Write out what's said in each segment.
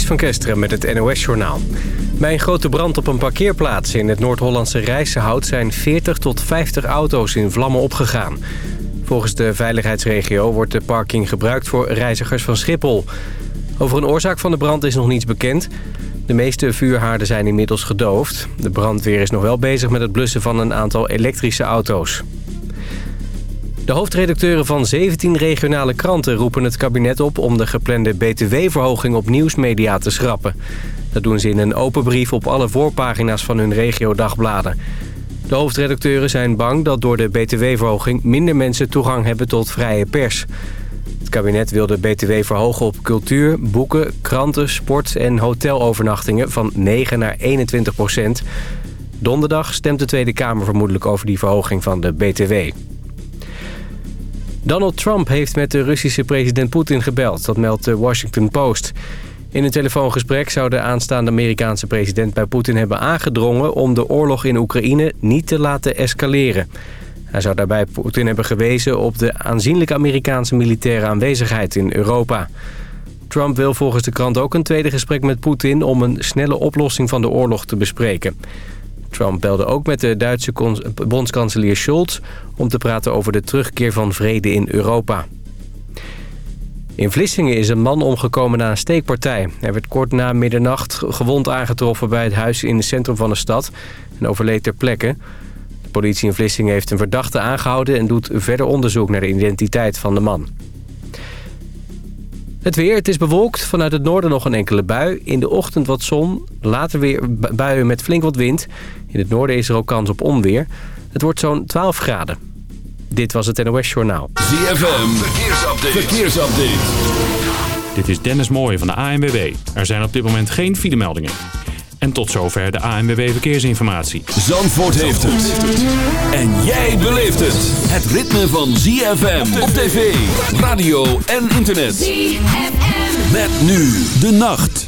Van Kesteren met het NOS-journaal. Bij een grote brand op een parkeerplaats in het Noord-Hollandse Rijssenhout... zijn 40 tot 50 auto's in vlammen opgegaan. Volgens de veiligheidsregio wordt de parking gebruikt voor reizigers van Schiphol. Over een oorzaak van de brand is nog niets bekend. De meeste vuurhaarden zijn inmiddels gedoofd. De brandweer is nog wel bezig met het blussen van een aantal elektrische auto's. De hoofdredacteuren van 17 regionale kranten roepen het kabinet op... om de geplande btw-verhoging op nieuwsmedia te schrappen. Dat doen ze in een open brief op alle voorpagina's van hun regio-dagbladen. De hoofdredacteuren zijn bang dat door de btw-verhoging... minder mensen toegang hebben tot vrije pers. Het kabinet wil de btw verhogen op cultuur, boeken, kranten, sport... en hotelovernachtingen van 9 naar 21 procent. Donderdag stemt de Tweede Kamer vermoedelijk over die verhoging van de btw. Donald Trump heeft met de Russische president Poetin gebeld. Dat meldt de Washington Post. In een telefoongesprek zou de aanstaande Amerikaanse president bij Poetin hebben aangedrongen... om de oorlog in Oekraïne niet te laten escaleren. Hij zou daarbij Poetin hebben gewezen op de aanzienlijke Amerikaanse militaire aanwezigheid in Europa. Trump wil volgens de krant ook een tweede gesprek met Poetin... om een snelle oplossing van de oorlog te bespreken. Trump belde ook met de Duitse bondskanselier Scholz... om te praten over de terugkeer van vrede in Europa. In Vlissingen is een man omgekomen na een steekpartij. Hij werd kort na middernacht gewond aangetroffen bij het huis in het centrum van de stad... en overleed ter plekke. De politie in Vlissingen heeft een verdachte aangehouden... en doet verder onderzoek naar de identiteit van de man. Het weer, het is bewolkt. Vanuit het noorden nog een enkele bui. In de ochtend wat zon. Later weer buien met flink wat wind. In het noorden is er ook kans op onweer. Het wordt zo'n 12 graden. Dit was het NOS Journaal. ZFM, verkeersupdate. verkeersupdate. Dit is Dennis Mooij van de ANWB. Er zijn op dit moment geen filemeldingen. En tot zover de ANWB Verkeersinformatie. Zandvoort heeft het. En jij beleeft het. Het ritme van ZFM op tv, radio en internet. ZFM. Met nu de nacht.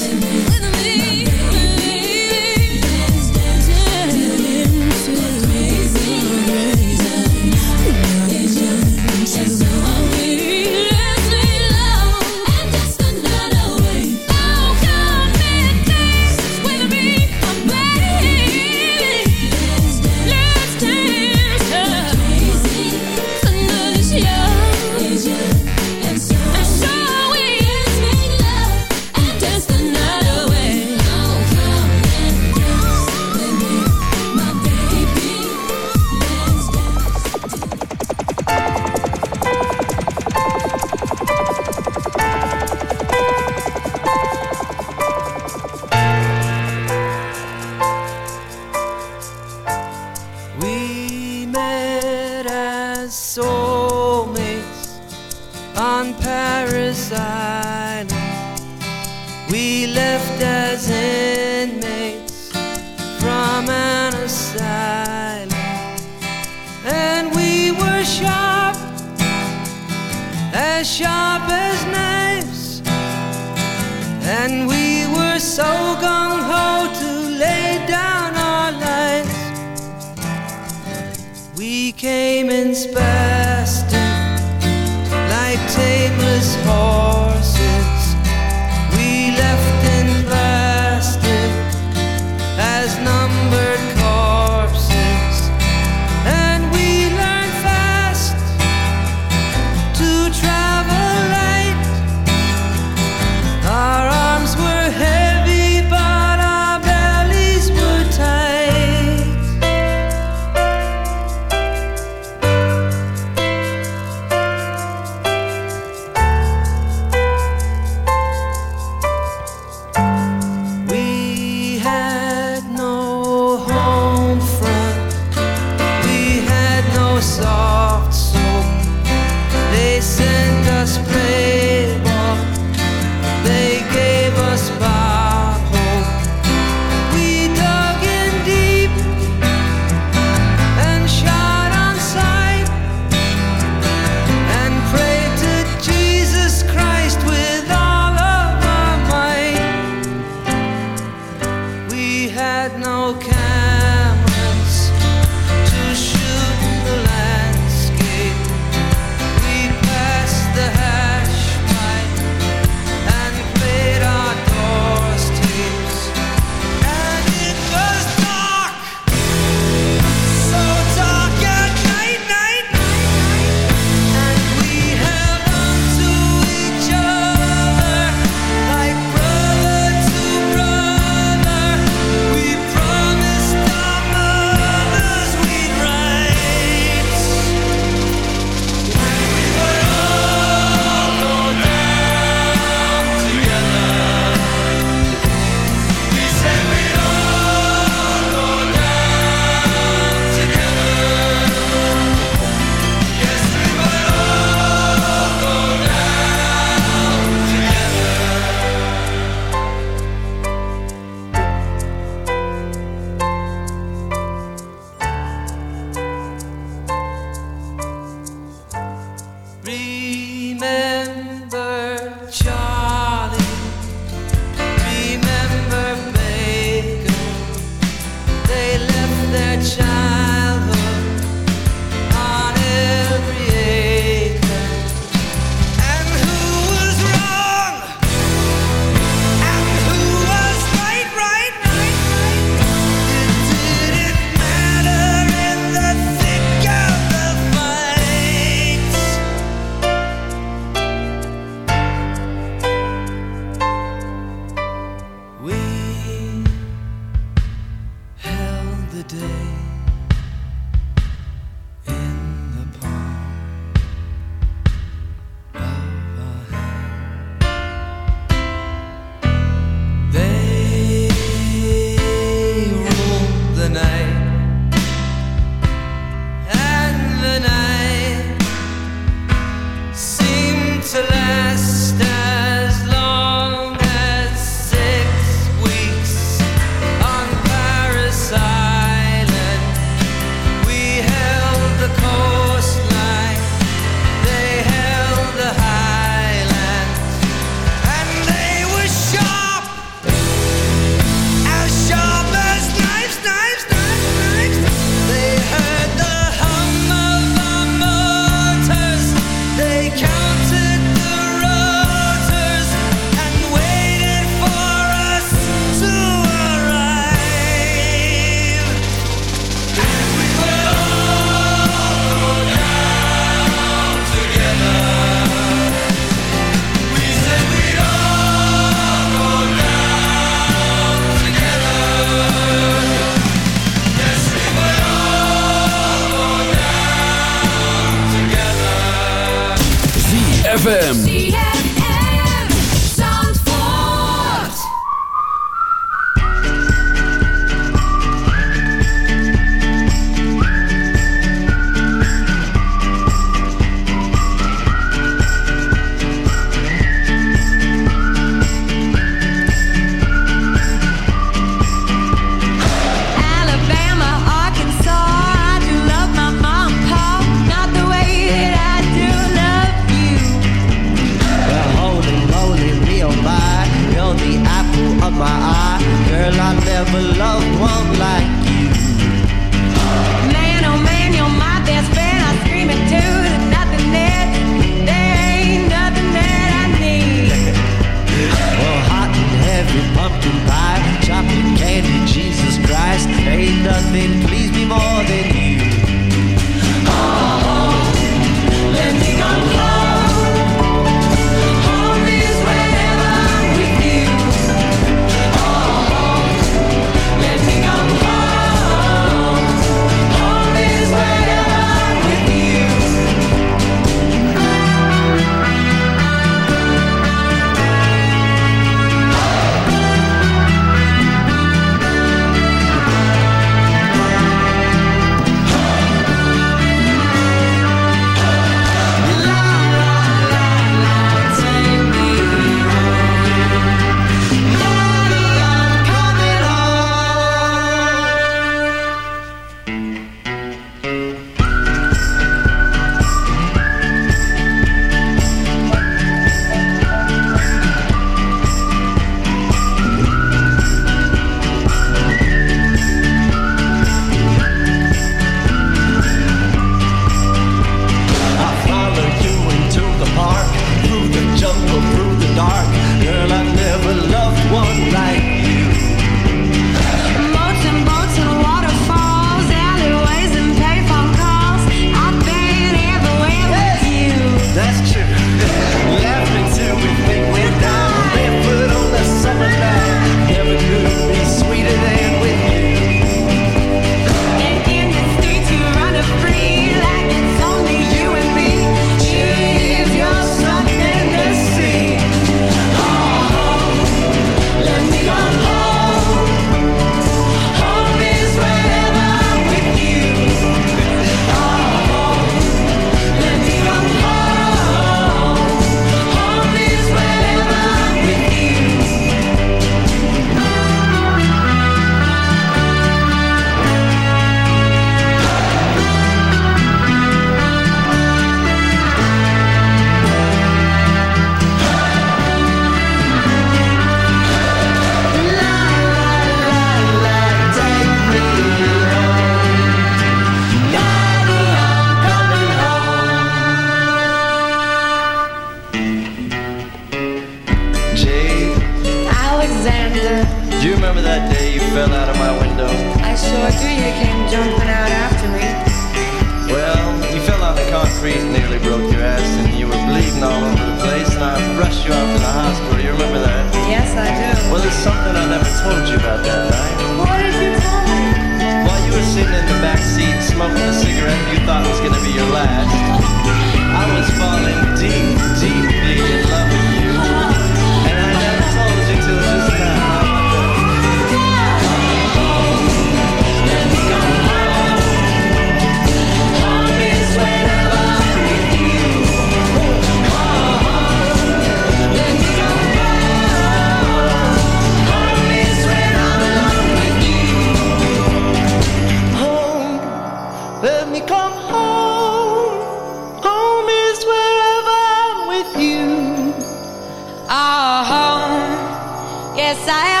yes, I.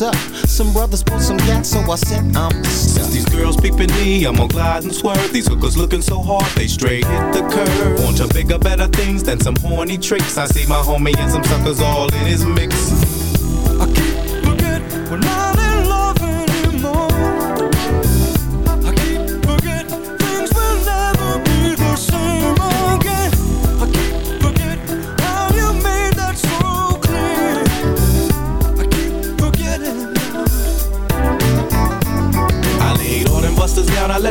What's up? Some brothers pulled some gas, so I said, I'm Since these girls peeping me, I'm gonna glide and swerve. These hookers looking so hard, they straight hit the curve. Want to bigger, better things than some horny tricks. I see my homie and some suckers all in his mix. I keep forget we're not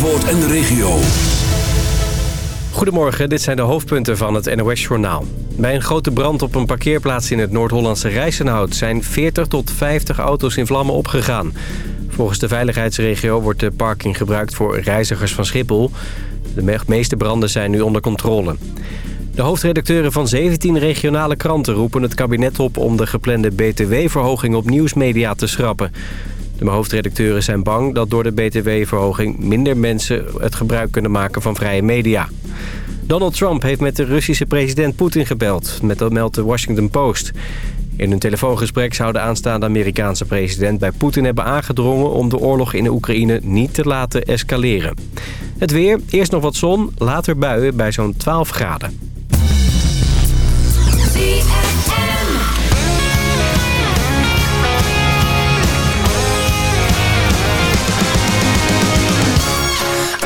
Zandvoort en de regio. Goedemorgen, dit zijn de hoofdpunten van het NOS-journaal. Bij een grote brand op een parkeerplaats in het Noord-Hollandse Rijsenhout... zijn 40 tot 50 auto's in vlammen opgegaan. Volgens de veiligheidsregio wordt de parking gebruikt voor reizigers van Schiphol. De me- meeste branden zijn nu onder controle. De hoofdredacteuren van 17 regionale kranten roepen het kabinet op... om de geplande btw-verhoging op nieuwsmedia te schrappen. De hoofdredacteuren zijn bang dat door de btw-verhoging... minder mensen het gebruik kunnen maken van vrije media. Donald Trump heeft met de Russische president Poetin gebeld. Met dat meldt de Washington Post. In een telefoongesprek zou de aanstaande Amerikaanse president bij Poetin hebben aangedrongen... om de oorlog in de Oekraïne niet te laten escaleren. Het weer, eerst nog wat zon, later buien bij zo'n 12 graden.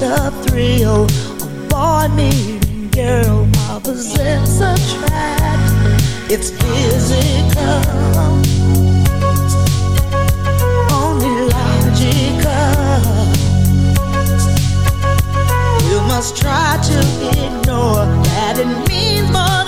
the thrill of boy meeting girl opposites attract. It's physical. only logical. You must try to ignore that it means more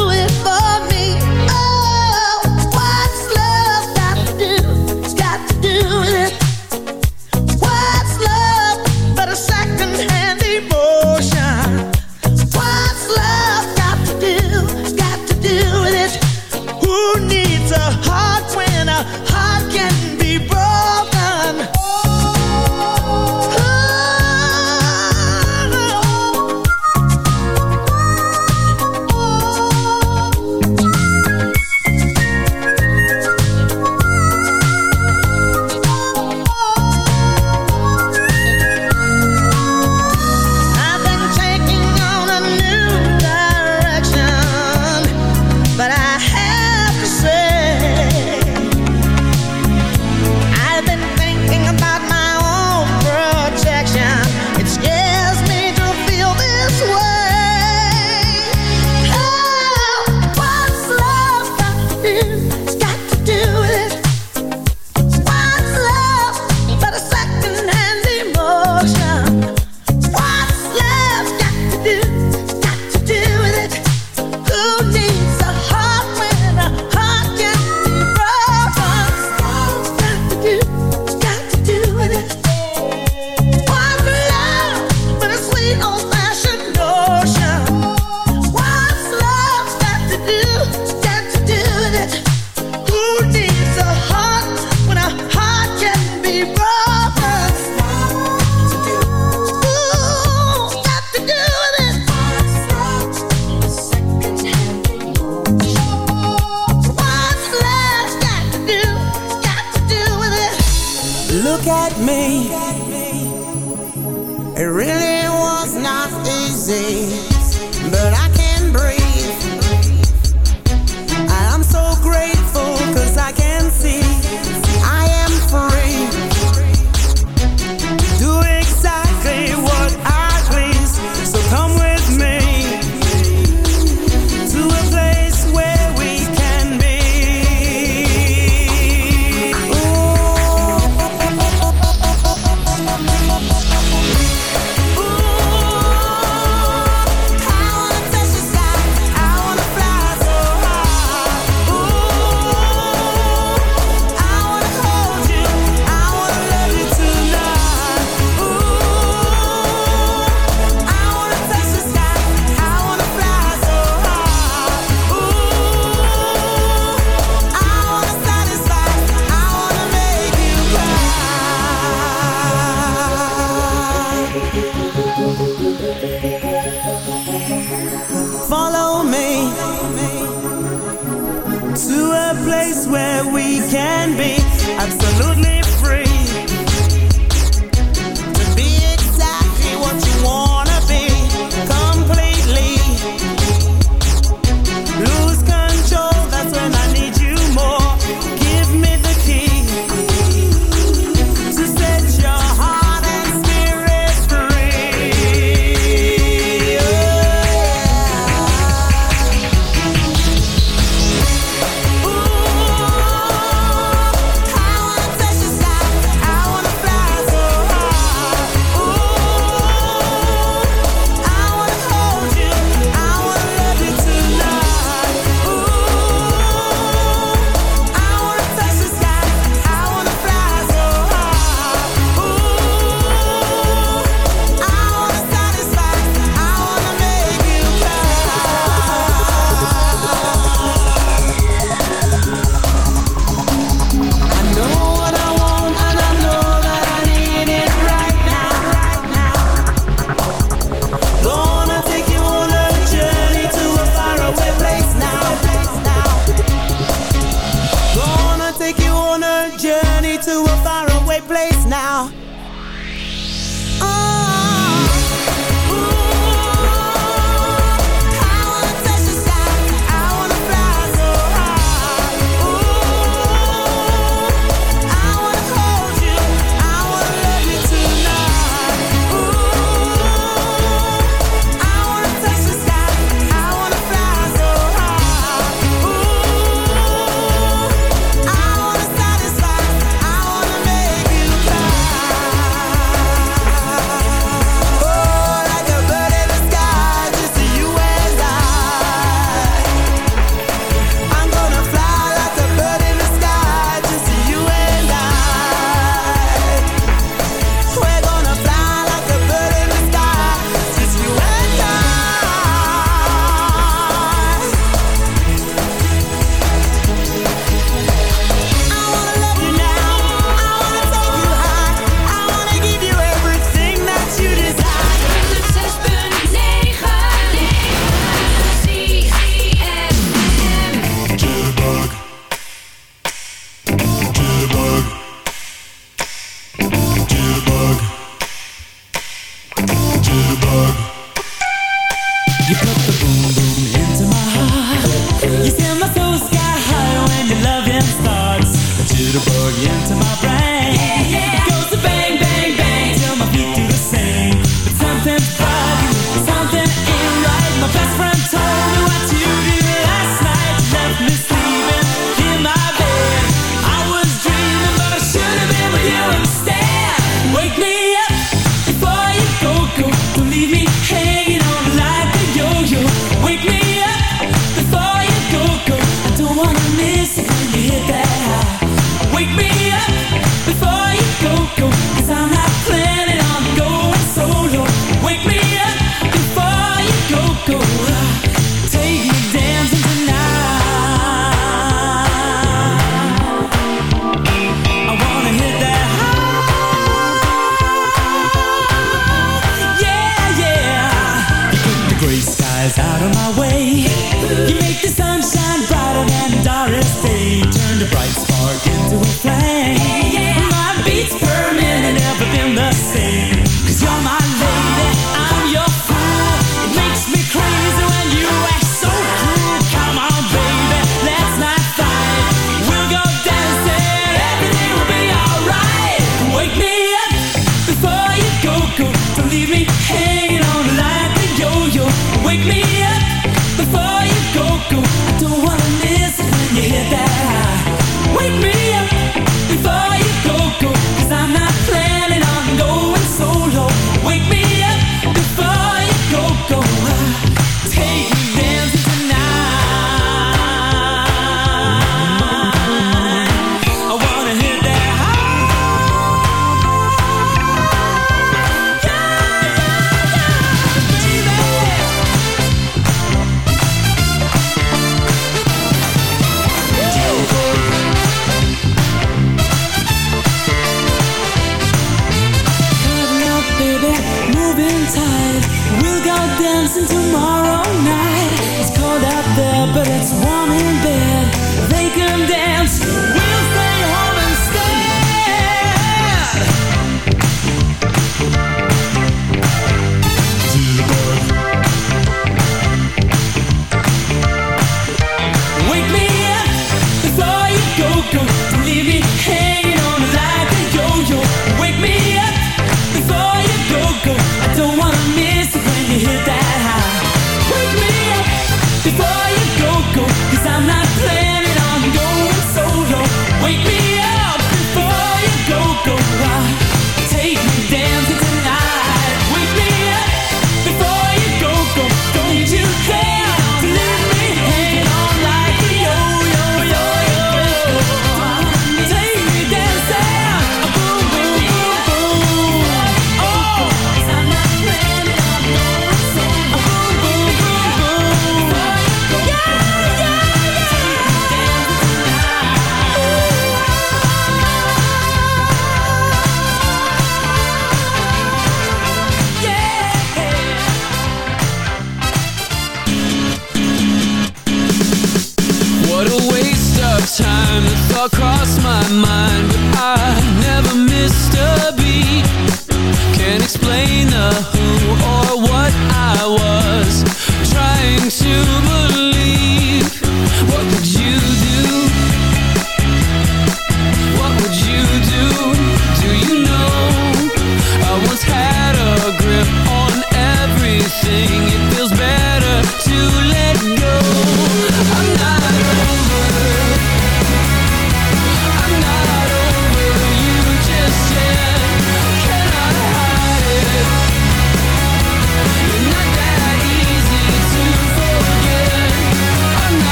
You put the